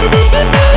Boop boop boop boop